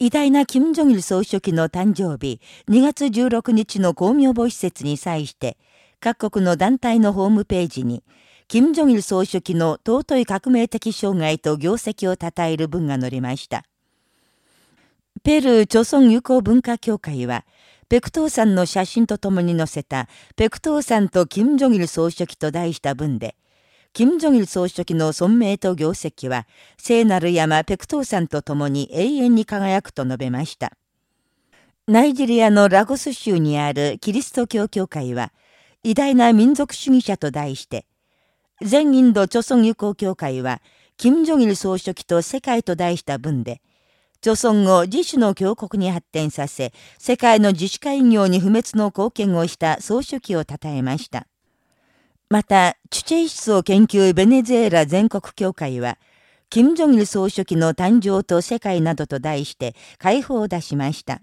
偉大な金正日総書記の誕生日2月16日の公明母施設に際して、各国の団体のホームページに、金正日総書記の尊い革命的障害と業績を称える文が載りました。ペルー朝鮮友好文化協会は、ペクトーさんの写真とともに載せた、ペクトーさんと金正日総書記と題した文で、金正日総書記の尊名と業績は、聖なる山ペクトーさんと共に永遠に輝くと述べました。ナイジェリアのラゴス州にあるキリスト教協会は、偉大な民族主義者と題して、全インド朝鮮友好協会は、金正日総書記と世界と題した文で、朝鮮を自主の強国に発展させ、世界の自主会業に不滅の貢献をした総書記を称えました。また、チュチェイ思想研究ベネズエラ全国協会は、金正日総書記の誕生と世界などと題して、解放を出しました。